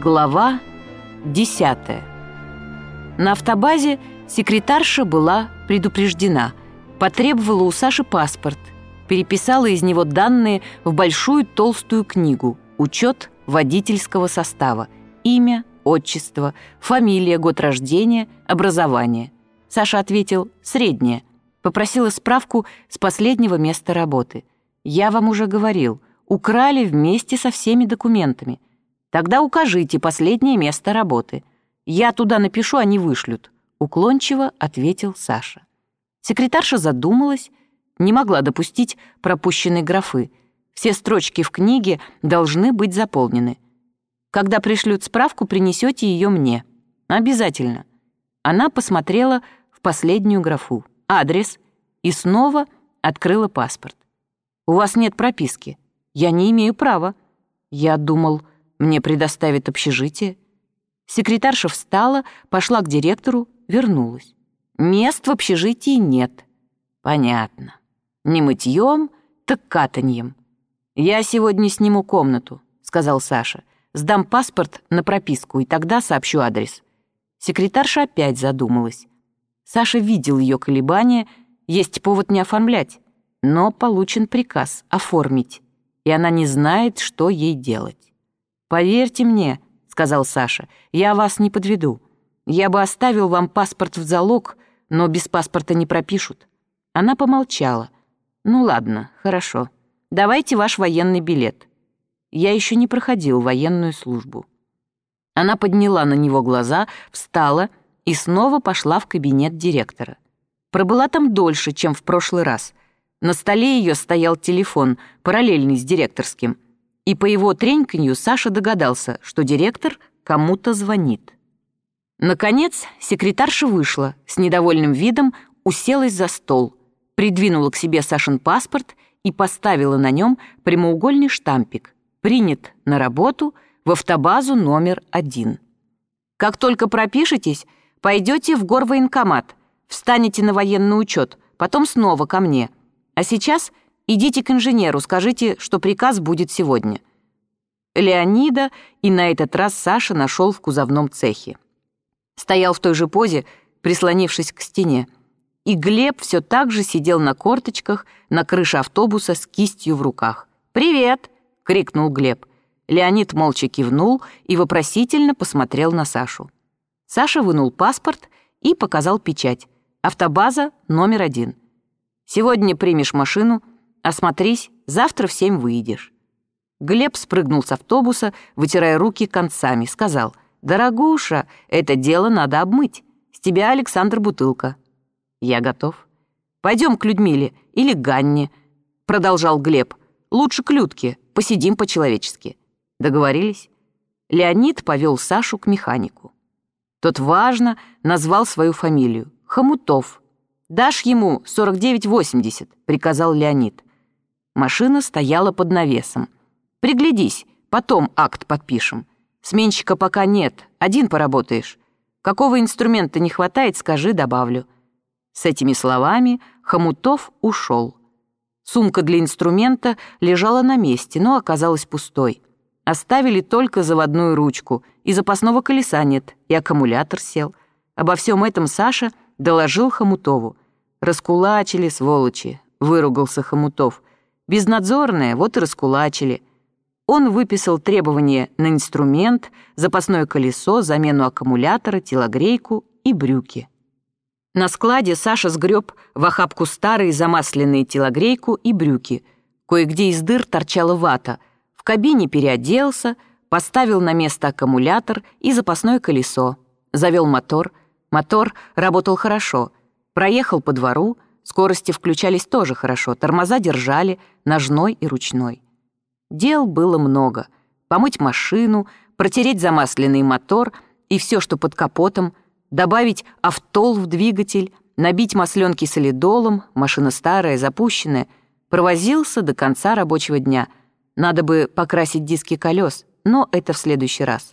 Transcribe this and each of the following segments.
Глава 10. На автобазе секретарша была предупреждена. Потребовала у Саши паспорт. Переписала из него данные в большую толстую книгу «Учет водительского состава». Имя, отчество, фамилия, год рождения, образование. Саша ответил «среднее». Попросила справку с последнего места работы. «Я вам уже говорил, украли вместе со всеми документами». Тогда укажите последнее место работы. Я туда напишу, они вышлют», — уклончиво ответил Саша. Секретарша задумалась, не могла допустить пропущенной графы. Все строчки в книге должны быть заполнены. Когда пришлют справку, принесете ее мне. Обязательно. Она посмотрела в последнюю графу. Адрес. И снова открыла паспорт. «У вас нет прописки. Я не имею права». Я думал, мне предоставят общежитие. Секретарша встала, пошла к директору, вернулась. Мест в общежитии нет. Понятно. Не мытьем, так катаньем. Я сегодня сниму комнату, сказал Саша. Сдам паспорт на прописку, и тогда сообщу адрес. Секретарша опять задумалась. Саша видел ее колебания, есть повод не оформлять, но получен приказ оформить, и она не знает, что ей делать. «Поверьте мне», — сказал Саша, — «я вас не подведу. Я бы оставил вам паспорт в залог, но без паспорта не пропишут». Она помолчала. «Ну ладно, хорошо. Давайте ваш военный билет. Я еще не проходил военную службу». Она подняла на него глаза, встала и снова пошла в кабинет директора. Пробыла там дольше, чем в прошлый раз. На столе ее стоял телефон, параллельный с директорским — и по его треньканью Саша догадался, что директор кому-то звонит. Наконец, секретарша вышла, с недовольным видом уселась за стол, придвинула к себе Сашин паспорт и поставила на нем прямоугольный штампик «Принят на работу в автобазу номер один». «Как только пропишетесь, пойдете в горвоенкомат, встанете на военный учет, потом снова ко мне. А сейчас – Идите к инженеру, скажите, что приказ будет сегодня». Леонида и на этот раз Саша нашел в кузовном цехе. Стоял в той же позе, прислонившись к стене. И Глеб все так же сидел на корточках на крыше автобуса с кистью в руках. «Привет!» — крикнул Глеб. Леонид молча кивнул и вопросительно посмотрел на Сашу. Саша вынул паспорт и показал печать. «Автобаза номер один. Сегодня примешь машину, Осмотрись, завтра в семь выйдешь». Глеб спрыгнул с автобуса, вытирая руки концами, сказал, «Дорогуша, это дело надо обмыть. С тебя, Александр, бутылка». «Я готов». «Пойдем к Людмиле или к Ганне», — продолжал Глеб. «Лучше к Людке, посидим по-человечески». Договорились? Леонид повел Сашу к механику. Тот важно назвал свою фамилию — Хомутов. «Дашь ему 4980», — приказал Леонид. Машина стояла под навесом. «Приглядись, потом акт подпишем. Сменщика пока нет, один поработаешь. Какого инструмента не хватает, скажи, добавлю». С этими словами Хомутов ушел. Сумка для инструмента лежала на месте, но оказалась пустой. Оставили только заводную ручку, и запасного колеса нет, и аккумулятор сел. Обо всем этом Саша доложил Хомутову. «Раскулачили, сволочи», — выругался Хомутов. Безнадзорное, вот и раскулачили. Он выписал требования на инструмент, запасное колесо, замену аккумулятора, телогрейку и брюки. На складе Саша сгреб в охапку старые замасленные телогрейку и брюки. Кое-где из дыр торчала вата. В кабине переоделся, поставил на место аккумулятор и запасное колесо. Завел мотор. Мотор работал хорошо. Проехал по двору, Скорости включались тоже хорошо, тормоза держали, ножной и ручной. Дел было много. Помыть машину, протереть замасленный мотор и все, что под капотом, добавить автол в двигатель, набить масленки солидолом, машина старая, запущенная. Провозился до конца рабочего дня. Надо бы покрасить диски колес, но это в следующий раз.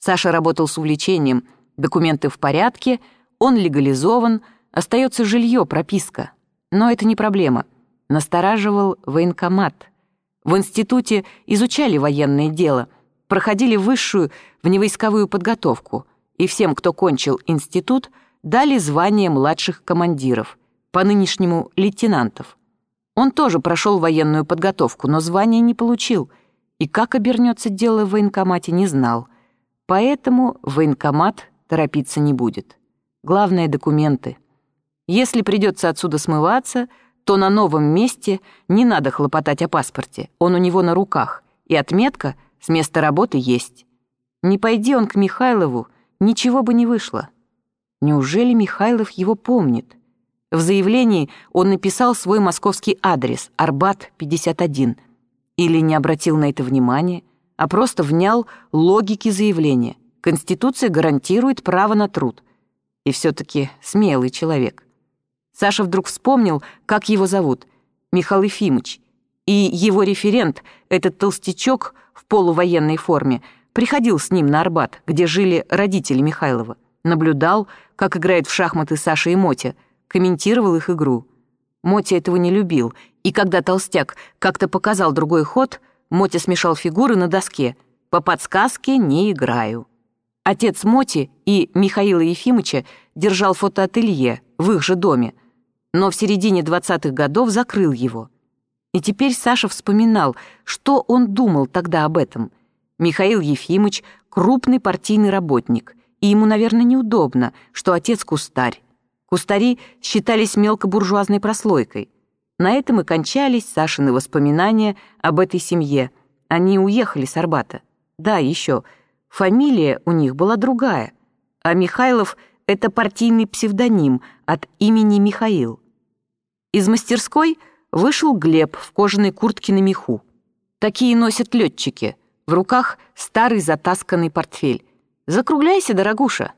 Саша работал с увлечением, документы в порядке, он легализован — Остается жилье, прописка. Но это не проблема. Настораживал военкомат. В институте изучали военное дело. проходили высшую вневойсковую подготовку, и всем, кто кончил институт, дали звание младших командиров, по нынешнему лейтенантов. Он тоже прошел военную подготовку, но звания не получил, и как обернется дело в военкомате, не знал. Поэтому военкомат торопиться не будет. Главное — документы. Если придется отсюда смываться, то на новом месте не надо хлопотать о паспорте, он у него на руках, и отметка с места работы есть. Не пойди он к Михайлову, ничего бы не вышло. Неужели Михайлов его помнит? В заявлении он написал свой московский адрес Арбат 51 или не обратил на это внимания, а просто внял логике заявления. Конституция гарантирует право на труд. И все-таки смелый человек. Саша вдруг вспомнил, как его зовут, Михаил Ефимович, и его референт, этот толстячок в полувоенной форме, приходил с ним на Арбат, где жили родители Михайлова, наблюдал, как играет в шахматы Саша и Мотя — комментировал их игру. Мотя этого не любил, и когда толстяк как-то показал другой ход, Мотя смешал фигуры на доске. По подсказке не играю. Отец Моти и Михаила Ефимовича держал фотоателье в их же доме, но в середине 20-х годов закрыл его. И теперь Саша вспоминал, что он думал тогда об этом. Михаил Ефимович — крупный партийный работник, и ему, наверное, неудобно, что отец кустарь. Кустари считались мелкобуржуазной прослойкой. На этом и кончались Сашины воспоминания об этой семье. Они уехали с Арбата. Да, еще. Фамилия у них была другая. А Михайлов — это партийный псевдоним от имени Михаил. Из мастерской вышел Глеб в кожаной куртке на меху. Такие носят летчики. В руках старый затасканный портфель. «Закругляйся, дорогуша»,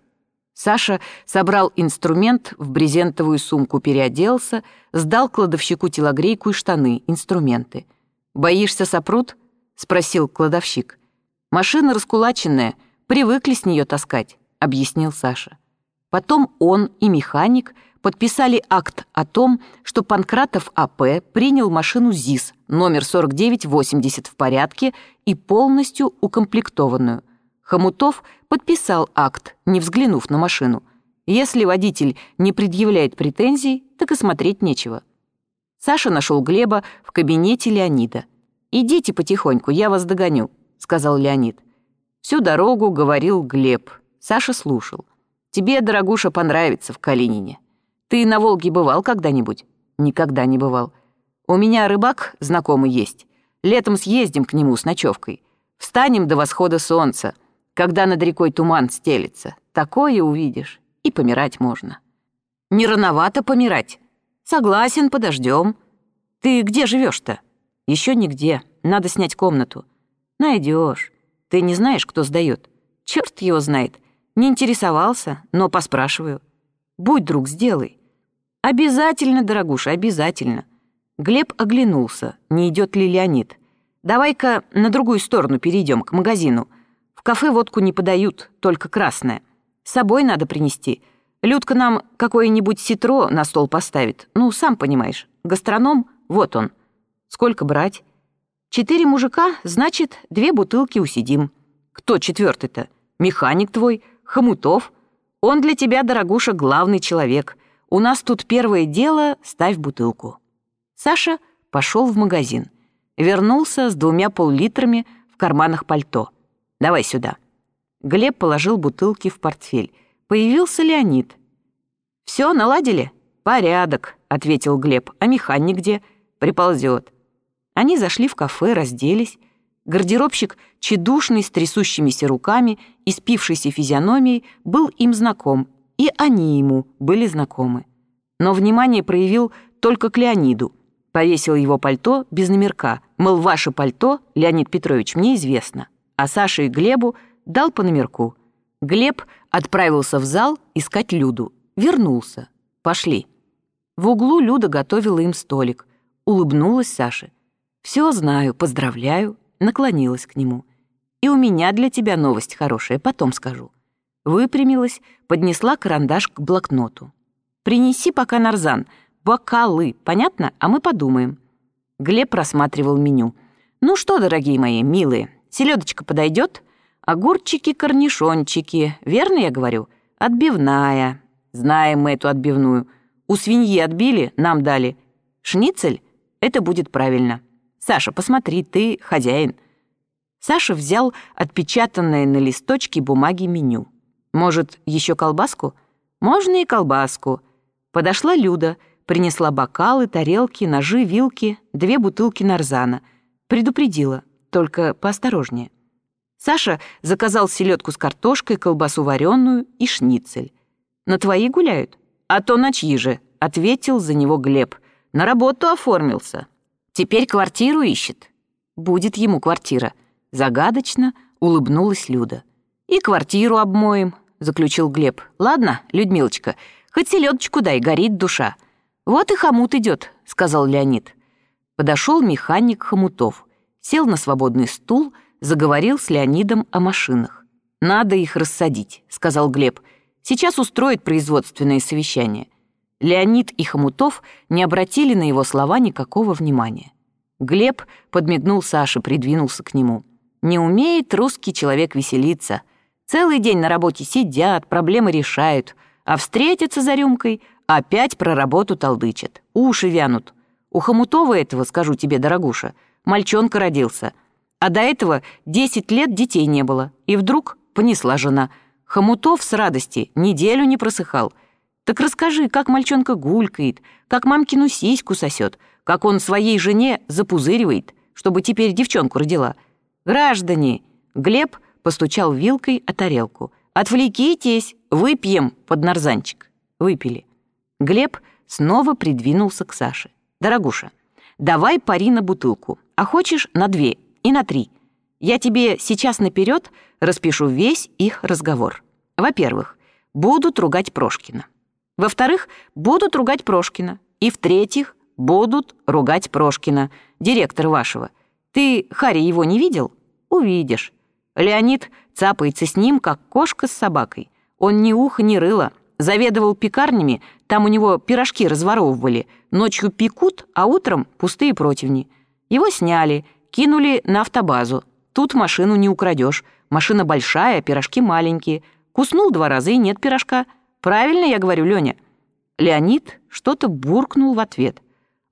Саша собрал инструмент в брезентовую сумку, переоделся, сдал кладовщику телогрейку и штаны, инструменты. «Боишься сопрут?» — спросил кладовщик. «Машина раскулаченная, привыкли с нее таскать», — объяснил Саша. Потом он и механик подписали акт о том, что Панкратов АП принял машину ЗИС номер 4980 в порядке и полностью укомплектованную. Хомутов подписал акт, не взглянув на машину. Если водитель не предъявляет претензий, так и смотреть нечего. Саша нашел Глеба в кабинете Леонида. «Идите потихоньку, я вас догоню», — сказал Леонид. Всю дорогу говорил Глеб. Саша слушал. «Тебе, дорогуша, понравится в Калинине. Ты на Волге бывал когда-нибудь?» «Никогда не бывал. У меня рыбак знакомый есть. Летом съездим к нему с ночевкой. Встанем до восхода солнца когда над рекой туман стелится. Такое увидишь, и помирать можно. Не рановато помирать. Согласен, подождем. Ты где живешь-то? Еще нигде. Надо снять комнату. Найдешь. Ты не знаешь, кто сдает? Черт его знает. Не интересовался, но поспрашиваю. Будь друг, сделай. Обязательно, дорогуша, обязательно. Глеб оглянулся, не идет ли Леонид. Давай-ка на другую сторону перейдем, к магазину. В кафе водку не подают, только красная. С собой надо принести. Людка нам какое-нибудь ситро на стол поставит. Ну, сам понимаешь. Гастроном, вот он. Сколько брать? Четыре мужика, значит, две бутылки усидим. Кто четвертый-то? Механик твой, Хомутов. Он для тебя, дорогуша, главный человек. У нас тут первое дело — ставь бутылку. Саша пошел в магазин. Вернулся с двумя пол-литрами в карманах пальто — Давай сюда». Глеб положил бутылки в портфель. Появился Леонид. «Все, наладили?» «Порядок», — ответил Глеб. «А механик где?» «Приползет». Они зашли в кафе, разделись. Гардеробщик, чедушный, с трясущимися руками и спившейся физиономией, был им знаком, и они ему были знакомы. Но внимание проявил только к Леониду. Повесил его пальто без номерка. Мол, ваше пальто, Леонид Петрович, мне известно а Саше и Глебу дал по номерку. Глеб отправился в зал искать Люду. Вернулся. Пошли. В углу Люда готовила им столик. Улыбнулась Саше. «Все знаю, поздравляю», наклонилась к нему. «И у меня для тебя новость хорошая, потом скажу». Выпрямилась, поднесла карандаш к блокноту. «Принеси пока нарзан, бокалы, понятно? А мы подумаем». Глеб просматривал меню. «Ну что, дорогие мои, милые, селедочка подойдет? Огурчики, корнишончики. Верно я говорю? Отбивная. Знаем мы эту отбивную. У свиньи отбили, нам дали. Шницель? Это будет правильно. Саша, посмотри, ты хозяин. Саша взял отпечатанное на листочке бумаги меню. Может, еще колбаску? Можно и колбаску. Подошла Люда, принесла бокалы, тарелки, ножи, вилки, две бутылки нарзана. Предупредила, только поосторожнее. Саша заказал селедку с картошкой, колбасу вареную и шницель. «На твои гуляют?» «А то на чьи же?» — ответил за него Глеб. «На работу оформился. Теперь квартиру ищет». «Будет ему квартира». Загадочно улыбнулась Люда. «И квартиру обмоем», — заключил Глеб. «Ладно, Людмилочка, хоть селедочку дай, горит душа». «Вот и хомут идет», — сказал Леонид. Подошел механик хомутов, сел на свободный стул, заговорил с Леонидом о машинах. «Надо их рассадить», — сказал Глеб. «Сейчас устроит производственное совещание». Леонид и Хомутов не обратили на его слова никакого внимания. Глеб подмигнул Саше, придвинулся к нему. «Не умеет русский человек веселиться. Целый день на работе сидят, проблемы решают, а встретятся за рюмкой, Опять про работу толдычат. Уши вянут. У Хомутова этого, скажу тебе, дорогуша, мальчонка родился. А до этого десять лет детей не было. И вдруг понесла жена. Хомутов с радости неделю не просыхал. Так расскажи, как мальчонка гулькает, как мамкину сиську сосет, как он своей жене запузыривает, чтобы теперь девчонку родила. Граждане, Глеб постучал вилкой о тарелку. Отвлекитесь, выпьем под нарзанчик. Выпили. Глеб снова придвинулся к Саше. «Дорогуша, давай пари на бутылку, а хочешь на две и на три. Я тебе сейчас наперед распишу весь их разговор. Во-первых, будут ругать Прошкина. Во-вторых, будут ругать Прошкина. И в-третьих, будут ругать Прошкина, директор вашего. Ты, Харри, его не видел? Увидишь. Леонид цапается с ним, как кошка с собакой. Он ни уха, ни рыла, Заведовал пекарнями, там у него пирожки разворовывали. Ночью пекут, а утром пустые противни. Его сняли, кинули на автобазу. Тут машину не украдешь. Машина большая, пирожки маленькие. Куснул два раза и нет пирожка. Правильно я говорю, Леня? Леонид что-то буркнул в ответ.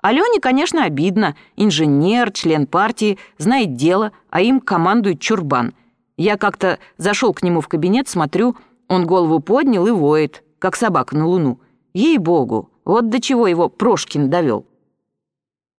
А Лене, конечно, обидно. Инженер, член партии, знает дело, а им командует чурбан. Я как-то зашел к нему в кабинет, смотрю, он голову поднял и воет как собака на луну. Ей-богу, вот до чего его Прошкин довел.